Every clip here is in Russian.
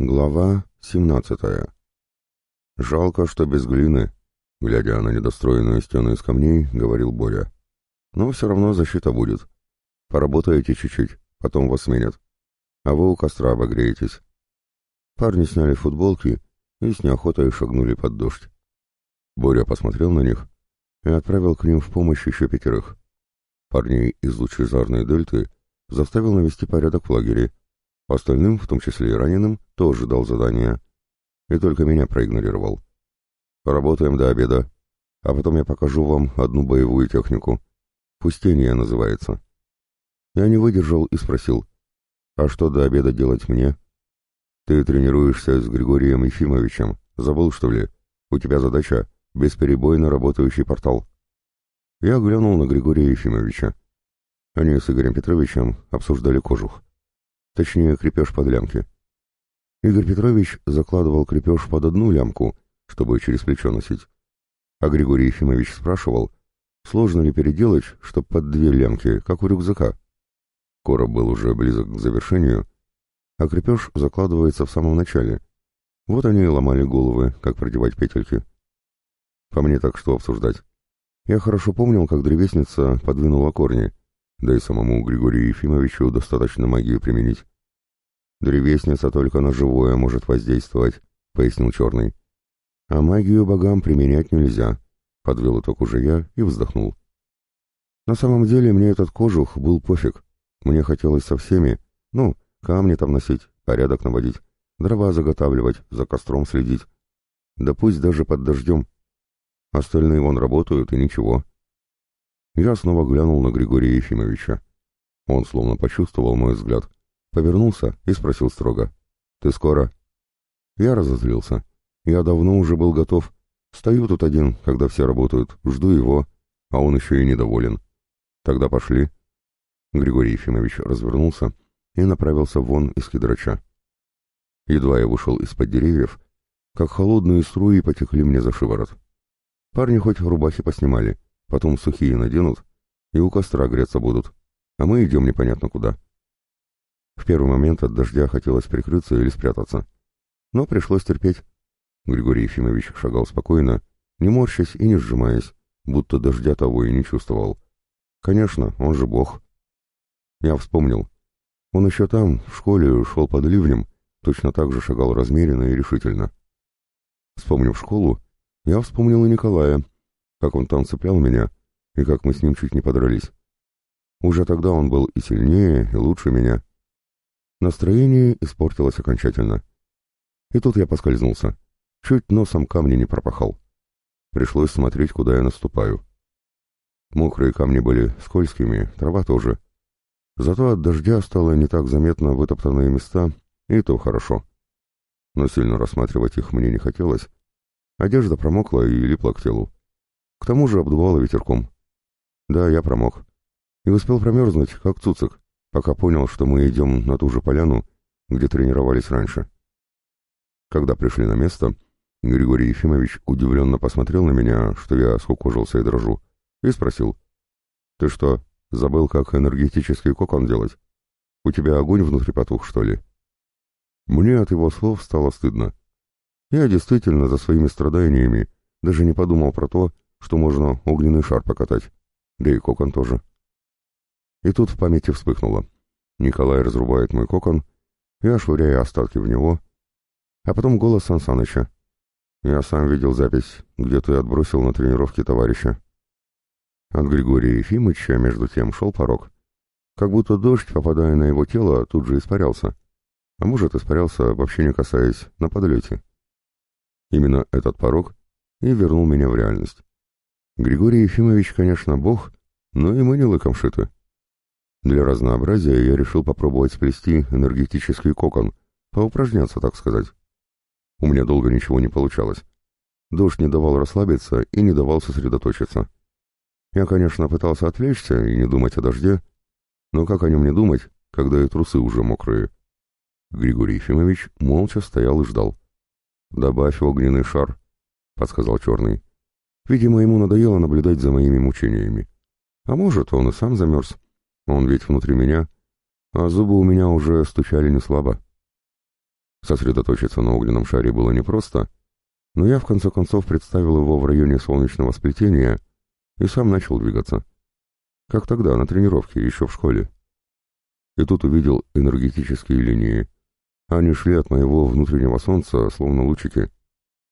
Глава 17. «Жалко, что без глины», — глядя на недостроенную стену из камней, говорил Боря. «Но все равно защита будет. Поработаете чуть-чуть, потом вас сменят. А вы у костра обогреетесь». Парни сняли футболки и с неохотой шагнули под дождь. Боря посмотрел на них и отправил к ним в помощь еще пятерых. Парней из лучезарной дельты заставил навести порядок в лагере, Остальным, в том числе и раненым, тоже дал задание. И только меня проигнорировал. Работаем до обеда, а потом я покажу вам одну боевую технику. Пустение называется. Я не выдержал и спросил, а что до обеда делать мне? Ты тренируешься с Григорием Ефимовичем. Забыл, что ли? У тебя задача — бесперебойно работающий портал. Я глянул на Григория Ефимовича. Они с Игорем Петровичем обсуждали кожух точнее крепеж под лямки. Игорь Петрович закладывал крепеж под одну лямку, чтобы через плечо носить. А Григорий Ефимович спрашивал, сложно ли переделать, чтоб под две лямки, как у рюкзака. Короб был уже близок к завершению, а крепеж закладывается в самом начале. Вот они и ломали головы, как продевать петельки. По мне так что обсуждать. Я хорошо помнил, как древесница подвинула корни — да и самому Григорию Ефимовичу достаточно магию применить. «Древесница только на живое может воздействовать», — пояснил Черный. «А магию богам применять нельзя», — подвел итог уже я и вздохнул. На самом деле мне этот кожух был пофиг. Мне хотелось со всеми, ну, камни там носить, порядок наводить, дрова заготавливать, за костром следить. Да пусть даже под дождем. Остальные вон работают, и ничего. Я снова глянул на Григория Ефимовича. Он словно почувствовал мой взгляд, повернулся и спросил строго. «Ты скоро?» Я разозлился. Я давно уже был готов. Стою тут один, когда все работают, жду его, а он еще и недоволен. Тогда пошли. Григорий Ефимович развернулся и направился вон из кедрача. Едва я вышел из-под деревьев, как холодные струи потекли мне за шиворот. Парни хоть рубахи поснимали, потом сухие наденут и у костра греться будут, а мы идем непонятно куда. В первый момент от дождя хотелось прикрыться или спрятаться, но пришлось терпеть. Григорий Ефимович шагал спокойно, не морщась и не сжимаясь, будто дождя того и не чувствовал. Конечно, он же бог. Я вспомнил. Он еще там, в школе, шел под ливнем, точно так же шагал размеренно и решительно. Вспомнив школу, я вспомнил и Николая, как он там цеплял меня, и как мы с ним чуть не подрались. Уже тогда он был и сильнее, и лучше меня. Настроение испортилось окончательно. И тут я поскользнулся. Чуть носом камни не пропахал. Пришлось смотреть, куда я наступаю. Мокрые камни были скользкими, трава тоже. Зато от дождя стало не так заметно вытоптанные места, и то хорошо. Но сильно рассматривать их мне не хотелось. Одежда промокла и липла к телу. К тому же обдувало ветерком. Да, я промок. И успел промерзнуть, как цуцик, пока понял, что мы идем на ту же поляну, где тренировались раньше. Когда пришли на место, Григорий Ефимович удивленно посмотрел на меня, что я скукожился и дрожу, и спросил. «Ты что, забыл, как энергетический кокон делать? У тебя огонь внутри потух, что ли?» Мне от его слов стало стыдно. Я действительно за своими страданиями даже не подумал про то, что можно огненный шар покатать, да и кокон тоже. И тут в памяти вспыхнуло. Николай разрубает мой кокон, я швыряю остатки в него, а потом голос Сан Саныча. Я сам видел запись, где ты отбросил на тренировке товарища. От Григория Ефимовича, между тем, шел порог. Как будто дождь, попадая на его тело, тут же испарялся. А может, испарялся, вообще не касаясь, на подлете. Именно этот порог и вернул меня в реальность. Григорий Ефимович, конечно, бог, но и мы не лыком шиты. Для разнообразия я решил попробовать сплести энергетический кокон, поупражняться, так сказать. У меня долго ничего не получалось. Дождь не давал расслабиться и не давал сосредоточиться. Я, конечно, пытался отвлечься и не думать о дожде, но как о нем не думать, когда и трусы уже мокрые? Григорий Ефимович молча стоял и ждал. «Добавь огненный шар», — подсказал Черный. Видимо, ему надоело наблюдать за моими мучениями. А может, он и сам замерз. Он ведь внутри меня, а зубы у меня уже стучали не слабо. Сосредоточиться на огненном шаре было непросто, но я в конце концов представил его в районе солнечного сплетения и сам начал двигаться. Как тогда, на тренировке, еще в школе. И тут увидел энергетические линии. Они шли от моего внутреннего солнца, словно лучики.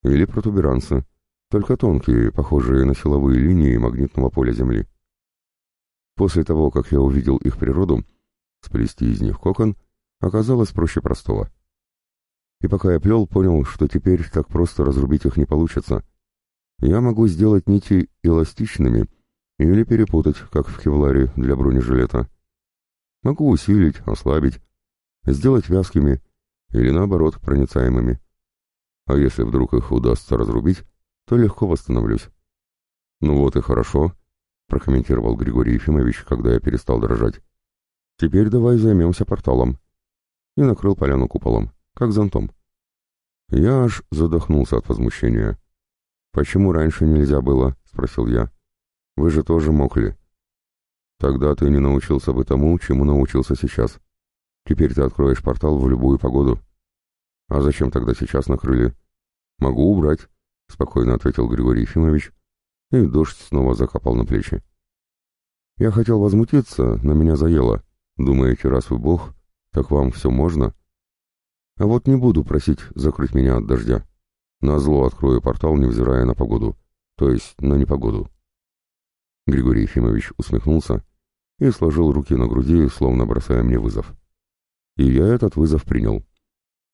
Или протуберанцы, только тонкие, похожие на силовые линии магнитного поля Земли. После того, как я увидел их природу, сплести из них кокон оказалось проще простого. И пока я плел, понял, что теперь так просто разрубить их не получится. Я могу сделать нити эластичными или перепутать, как в кевларе для бронежилета. Могу усилить, ослабить, сделать вязкими или наоборот проницаемыми. А если вдруг их удастся разрубить, то легко восстановлюсь. Ну вот и хорошо, прокомментировал Григорий Ефимович, когда я перестал дрожать. Теперь давай займемся порталом. И накрыл поляну куполом, как зонтом. Я аж задохнулся от возмущения. «Почему раньше нельзя было?» — спросил я. «Вы же тоже мокли». «Тогда ты не научился бы тому, чему научился сейчас. Теперь ты откроешь портал в любую погоду». «А зачем тогда сейчас накрыли?» «Могу убрать», — спокойно ответил Григорий Ефимович, и дождь снова закапал на плечи. Я хотел возмутиться, но меня заело. Думаете, раз вы бог, так вам все можно?» А вот не буду просить закрыть меня от дождя. Назло открою портал, невзирая на погоду. То есть на непогоду. Григорий Ефимович усмехнулся и сложил руки на груди, словно бросая мне вызов. И я этот вызов принял.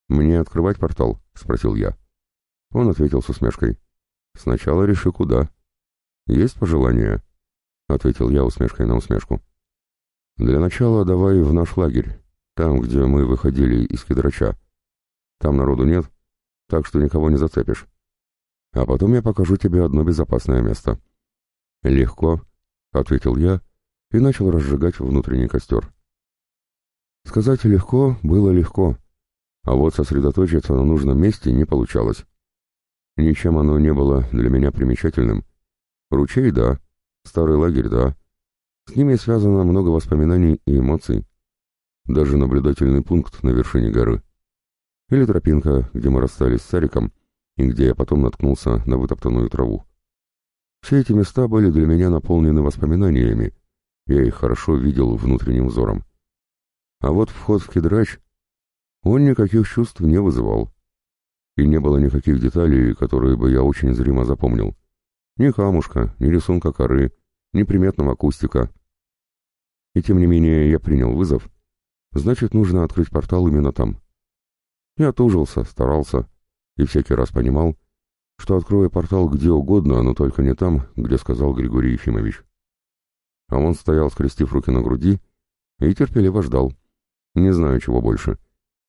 «Мне открывать портал?» — спросил я. Он ответил с усмешкой. «Сначала реши, куда». «Есть пожелания?» — ответил я усмешкой на усмешку. «Для начала давай в наш лагерь, там, где мы выходили из кедрача. Там народу нет, так что никого не зацепишь. А потом я покажу тебе одно безопасное место». «Легко», — ответил я и начал разжигать внутренний костер. Сказать «легко» было легко, а вот сосредоточиться на нужном месте не получалось. Ничем оно не было для меня примечательным. Ручей — да, старый лагерь — да. С ними связано много воспоминаний и эмоций. Даже наблюдательный пункт на вершине горы. Или тропинка, где мы расстались с Сариком, и где я потом наткнулся на вытоптанную траву. Все эти места были для меня наполнены воспоминаниями, я их хорошо видел внутренним взором. А вот вход в Кедрач, он никаких чувств не вызывал. И не было никаких деталей, которые бы я очень зримо запомнил. Ни камушка, ни рисунка коры, ни приметного акустика. И тем не менее я принял вызов, значит, нужно открыть портал именно там. Я тужился, старался и всякий раз понимал, что открою портал где угодно, но только не там, где сказал Григорий Ефимович. А он стоял, скрестив руки на груди, и терпеливо ждал. Не знаю, чего больше.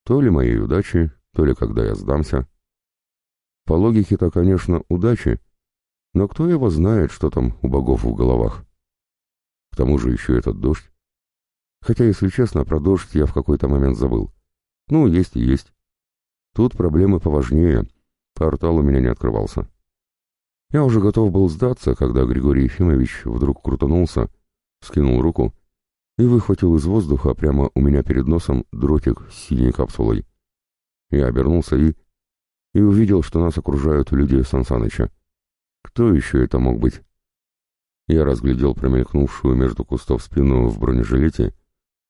То ли моей удачи, то ли когда я сдамся. По логике-то, конечно, удачи, но кто его знает, что там у богов в головах. К тому же еще этот дождь. Хотя, если честно, про дождь я в какой-то момент забыл. Ну, есть и есть. Тут проблемы поважнее. Портал у меня не открывался. Я уже готов был сдаться, когда Григорий Ефимович вдруг крутанулся, скинул руку и выхватил из воздуха прямо у меня перед носом дротик с синей капсулой. Я обернулся и... и увидел, что нас окружают люди Сансаныча. Кто еще это мог быть? Я разглядел промелькнувшую между кустов спину в бронежилете,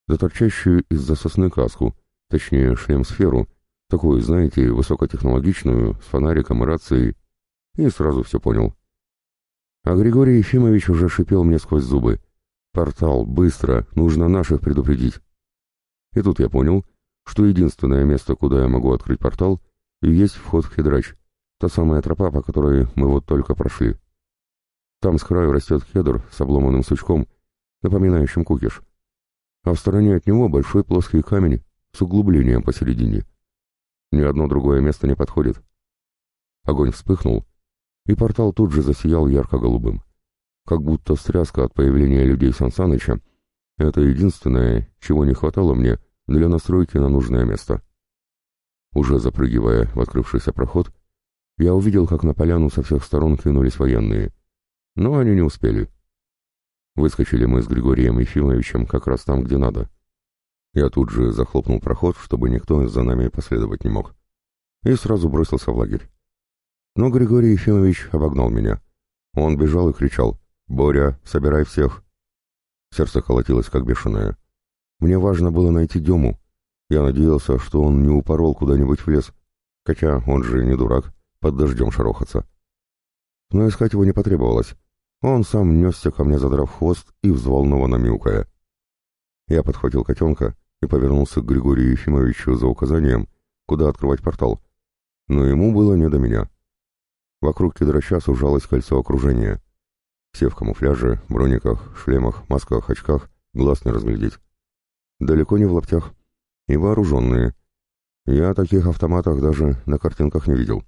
заторчащую из-за сосны каску, точнее шлем-сферу, Такую, знаете, высокотехнологичную, с фонариком и рацией. И сразу все понял. А Григорий Ефимович уже шипел мне сквозь зубы. «Портал, быстро, нужно наших предупредить». И тут я понял, что единственное место, куда я могу открыть портал, есть вход в Хедрач, та самая тропа, по которой мы вот только прошли. Там с краю растет хедр с обломанным сучком, напоминающим кукиш. А в стороне от него большой плоский камень с углублением посередине. Ни одно другое место не подходит. Огонь вспыхнул, и портал тут же засиял ярко-голубым. Как будто встряска от появления людей Сансаныча — это единственное, чего не хватало мне для настройки на нужное место. Уже запрыгивая в открывшийся проход, я увидел, как на поляну со всех сторон кинулись военные. Но они не успели. Выскочили мы с Григорием Ефимовичем как раз там, где надо — я тут же захлопнул проход, чтобы никто за нами последовать не мог. и сразу бросился в лагерь. Но Григорий Ефимович обогнал меня. Он бежал и кричал «Боря, собирай всех!» Сердце колотилось, как бешеное. Мне важно было найти Дему. Я надеялся, что он не упорол куда-нибудь в лес, хотя он же не дурак, под дождем шарохаться. Но искать его не потребовалось. Он сам несся ко мне, задрав хвост и взволнованно мяукая. Я подхватил котенка и повернулся к Григорию Ефимовичу за указанием, куда открывать портал. Но ему было не до меня. Вокруг кедрача сужалось кольцо окружения. Все в камуфляже, брониках, шлемах, масках, очках, глаз не разглядеть. Далеко не в лаптях. И вооруженные. Я таких автоматах даже на картинках не видел.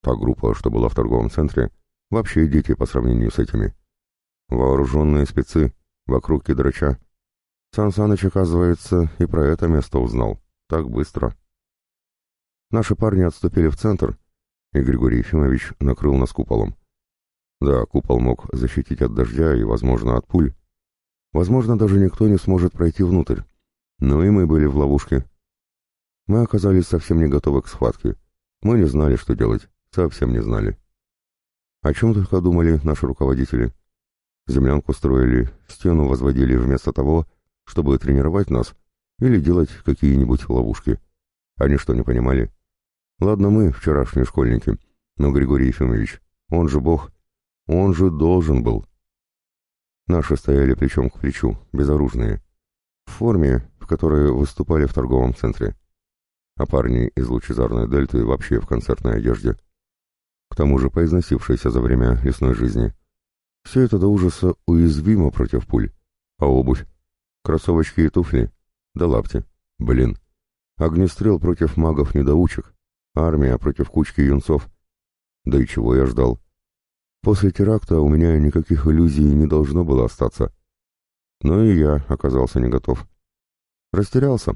Та группа, что была в торговом центре, вообще дети по сравнению с этими. Вооруженные спецы, вокруг кедрача. Сан Саныч, оказывается, и про это место узнал. Так быстро. Наши парни отступили в центр, и Григорий Ефимович накрыл нас куполом. Да, купол мог защитить от дождя и, возможно, от пуль. Возможно, даже никто не сможет пройти внутрь. Но и мы были в ловушке. Мы оказались совсем не готовы к схватке. Мы не знали, что делать. Совсем не знали. О чем только думали наши руководители. Землянку строили, стену возводили вместо того, чтобы тренировать нас или делать какие-нибудь ловушки. Они что, не понимали? Ладно мы, вчерашние школьники, но Григорий Ефимович, он же бог, он же должен был. Наши стояли плечом к плечу, безоружные, в форме, в которой выступали в торговом центре. А парни из лучезарной дельты вообще в концертной одежде к тому же поизносившаяся за время лесной жизни. Все это до ужаса уязвимо против пуль. А обувь? Кроссовочки и туфли? Да лапти. Блин. Огнестрел против магов-недоучек. Армия против кучки юнцов. Да и чего я ждал? После теракта у меня никаких иллюзий не должно было остаться. Но и я оказался не готов. Растерялся.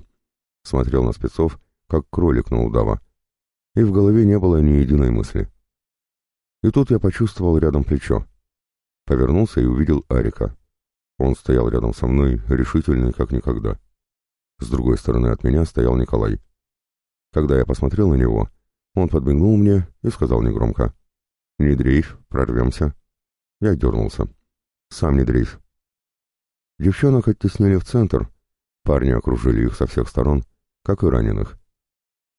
Смотрел на спецов, как кролик на удава. И в голове не было ни единой мысли. И тут я почувствовал рядом плечо. Повернулся и увидел Арика. Он стоял рядом со мной, решительный, как никогда. С другой стороны от меня стоял Николай. Когда я посмотрел на него, он подмигнул мне и сказал негромко. «Не дрейф, прорвемся». Я дернулся. «Сам не дрейф». Девчонок оттеснили в центр. Парни окружили их со всех сторон, как и раненых.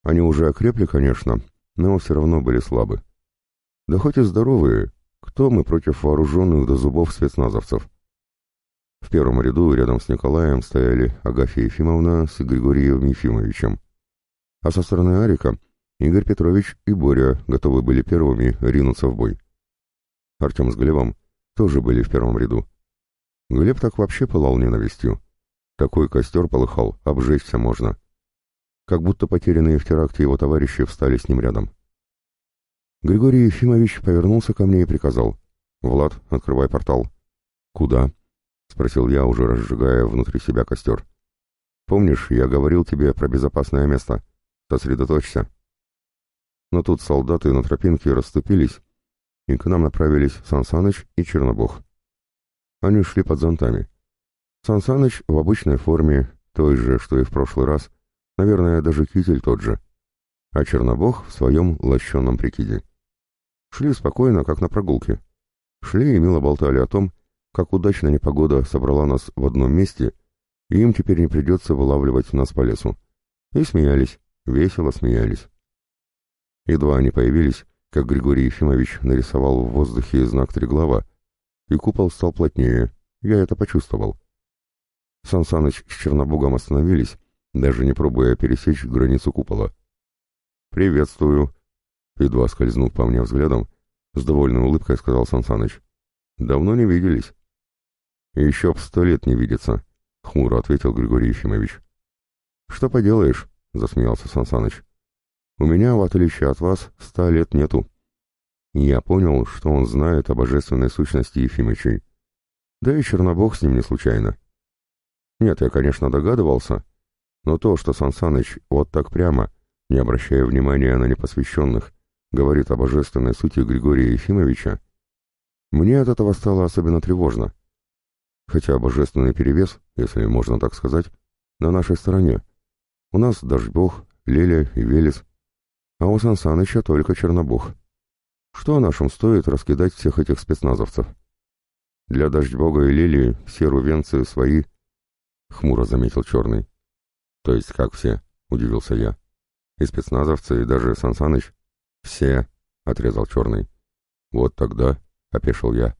Они уже окрепли, конечно, но все равно были слабы. Да хоть и здоровые, кто мы против вооруженных до зубов спецназовцев? В первом ряду рядом с Николаем стояли Агафья Ефимовна с Григорием Ефимовичем. А со стороны Арика Игорь Петрович и Боря готовы были первыми ринуться в бой. Артем с Глебом тоже были в первом ряду. Глеб так вообще пылал ненавистью. Такой костер полыхал, обжечься можно. Как будто потерянные в теракте его товарищи встали с ним рядом. Григорий Ефимович повернулся ко мне и приказал. «Влад, открывай портал». «Куда?» — спросил я, уже разжигая внутри себя костер. «Помнишь, я говорил тебе про безопасное место? Сосредоточься». Но тут солдаты на тропинке расступились, и к нам направились Сансаныч и Чернобог. Они шли под зонтами. Сансаныч в обычной форме, той же, что и в прошлый раз, наверное, даже китель тот же, а Чернобог в своем лощеном прикиде. Шли спокойно, как на прогулке. Шли и мило болтали о том, как удачно непогода собрала нас в одном месте, и им теперь не придется вылавливать нас по лесу. И смеялись, весело смеялись. Едва они появились, как Григорий Ефимович нарисовал в воздухе знак Триглава, и купол стал плотнее, я это почувствовал. Сан Саныч с Чернобогом остановились, даже не пробуя пересечь границу купола. «Приветствую», Едва скользнув по мне взглядом, с довольной улыбкой сказал Сансаныч. «Давно не виделись». «Еще б сто лет не видится», — хмуро ответил Григорий Ефимович. «Что поделаешь?» — засмеялся Сансаныч. «У меня, в отличие от вас, ста лет нету». Я понял, что он знает о божественной сущности Ефимычей. Да и Чернобог с ним не случайно. Нет, я, конечно, догадывался, но то, что Сансаныч вот так прямо, не обращая внимания на непосвященных, говорит о божественной сути Григория Ефимовича, мне от этого стало особенно тревожно. Хотя божественный перевес, если можно так сказать, на нашей стороне. У нас Дождь-Бог, Леля и Велес. а у Сансаныча только Чернобог. Что нашим стоит раскидать всех этих спецназовцев? Для Дождь-Бога и Лилии все рувенцы свои, — хмуро заметил Черный. То есть как все? — удивился я. И спецназовцы, и даже Сансаныч? Все, — отрезал Черный. Вот тогда, — опешил я.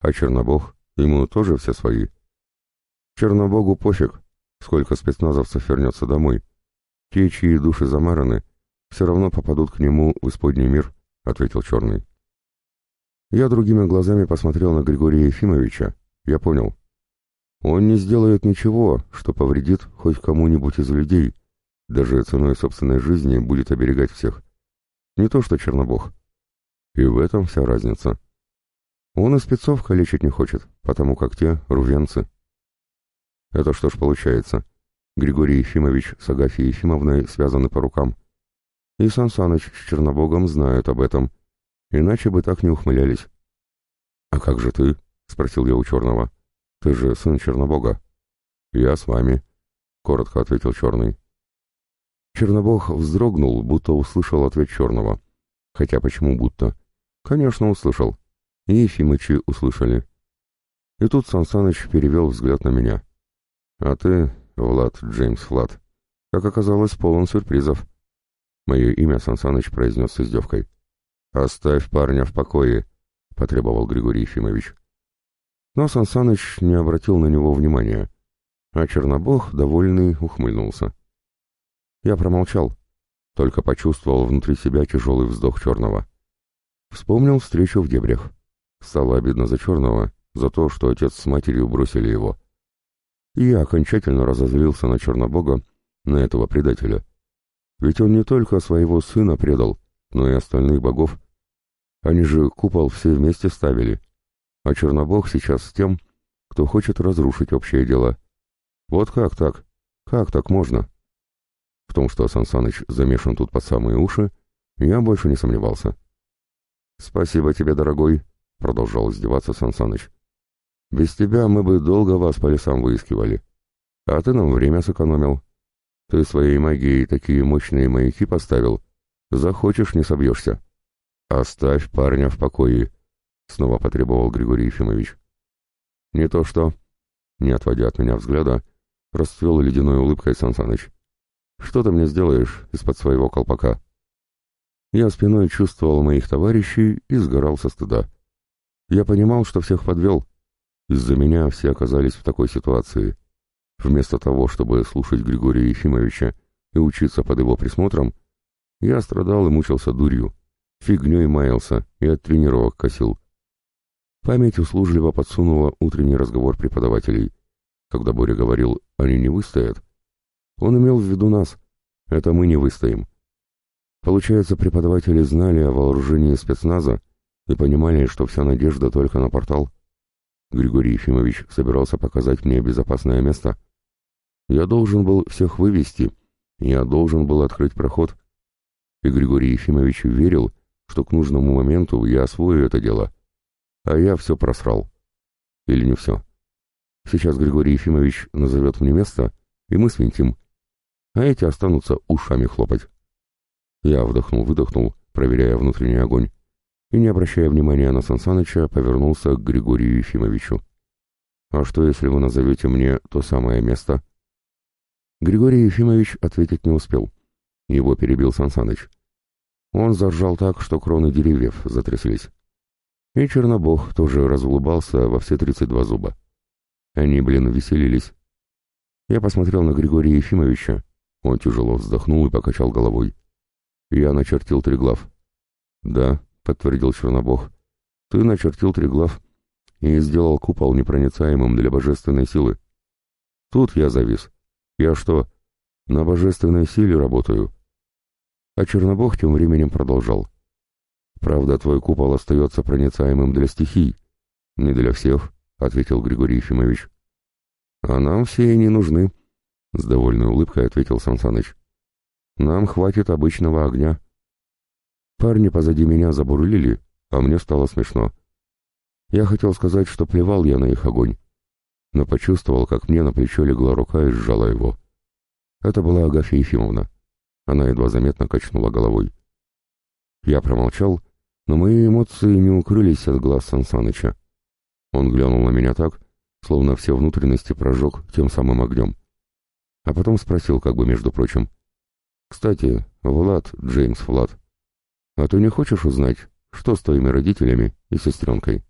А Чернобог, ему тоже все свои. Чернобогу пофиг, сколько спецназовцев вернется домой. Те, чьи души замараны, все равно попадут к нему в исподний мир, — ответил Черный. Я другими глазами посмотрел на Григория Ефимовича. Я понял. Он не сделает ничего, что повредит хоть кому-нибудь из людей, даже ценой собственной жизни будет оберегать всех. Не то что Чернобог. И в этом вся разница. Он и спецов калечить не хочет, потому как те — рувенцы. Это что ж получается? Григорий Ефимович с Агафьей Ефимовной связаны по рукам. И Сан Саныч с Чернобогом знают об этом, иначе бы так не ухмылялись. «А как же ты?» — спросил я у Черного. «Ты же сын Чернобога». «Я с вами», — коротко ответил Черный. Чернобог вздрогнул, будто услышал ответ Черного. Хотя почему будто? Конечно, услышал. И Ефимычи услышали. И тут Сансаныч перевел взгляд на меня. А ты, Влад Джеймс Флат, как оказалось, полон сюрпризов. Мое имя Сансаныч произнес с издевкой. «Оставь парня в покое», — потребовал Григорий Ефимович. Но Сансаныч не обратил на него внимания, а Чернобог, довольный, ухмыльнулся. Я промолчал, только почувствовал внутри себя тяжелый вздох Черного. Вспомнил встречу в дебрях. Стало обидно за Черного, за то, что отец с матерью бросили его и я окончательно разозлился на Чернобога, на этого предателя. Ведь он не только своего сына предал, но и остальных богов. Они же купол все вместе ставили, а Чернобог сейчас с тем, кто хочет разрушить общее дело. Вот как так? Как так можно? В том, что Сансаныч замешан тут под самые уши, я больше не сомневался. «Спасибо тебе, дорогой», — продолжал издеваться Сансаныч. Без тебя мы бы долго вас по лесам выискивали. А ты нам время сэкономил. Ты своей магией такие мощные маяки поставил. Захочешь, не собьешься. Оставь парня в покое, — снова потребовал Григорий Ефимович. Не то что, не отводя от меня взгляда, расцвел ледяной улыбкой Сансаныч. Что ты мне сделаешь из-под своего колпака? Я спиной чувствовал моих товарищей и сгорал со стыда. Я понимал, что всех подвел, из-за меня все оказались в такой ситуации. Вместо того, чтобы слушать Григория Ефимовича и учиться под его присмотром, я страдал и мучился дурью, фигней маялся и от тренировок косил. Память услужливо подсунула утренний разговор преподавателей. Когда Боря говорил «они не выстоят», он имел в виду нас. Это мы не выстоим. Получается, преподаватели знали о вооружении спецназа и понимали, что вся надежда только на портал. Григорий Ефимович собирался показать мне безопасное место. Я должен был всех вывести, я должен был открыть проход. И Григорий Ефимович верил, что к нужному моменту я освою это дело. А я все просрал. Или не все. Сейчас Григорий Ефимович назовет мне место, и мы свинтим. А эти останутся ушами хлопать. Я вдохнул-выдохнул, проверяя внутренний огонь и, не обращая внимания на Сансаныча, повернулся к Григорию Ефимовичу. «А что, если вы назовете мне то самое место?» Григорий Ефимович ответить не успел. Его перебил Сансаныч. Он заржал так, что кроны деревьев затряслись. И Чернобог тоже разулыбался во все тридцать два зуба. Они, блин, веселились. Я посмотрел на Григория Ефимовича. Он тяжело вздохнул и покачал головой. Я начертил три глав. Да, подтвердил Чернобог. «Ты начертил три глав и сделал купол непроницаемым для божественной силы. Тут я завис. Я что, на божественной силе работаю?» А Чернобог тем временем продолжал. «Правда, твой купол остается проницаемым для стихий. Не для всех», — ответил Григорий Ефимович. «А нам все и не нужны», — с довольной улыбкой ответил Сансаныч. «Нам хватит обычного огня». Парни позади меня забурлили, а мне стало смешно. Я хотел сказать, что плевал я на их огонь, но почувствовал, как мне на плечо легла рука и сжала его. Это была Агафья Ефимовна. Она едва заметно качнула головой. Я промолчал, но мои эмоции не укрылись от глаз Сансаныча. Он глянул на меня так, словно все внутренности прожег тем самым огнем. А потом спросил, как бы между прочим. «Кстати, Влад, Джеймс Влад, а ты не хочешь узнать, что с твоими родителями и сестренкой?»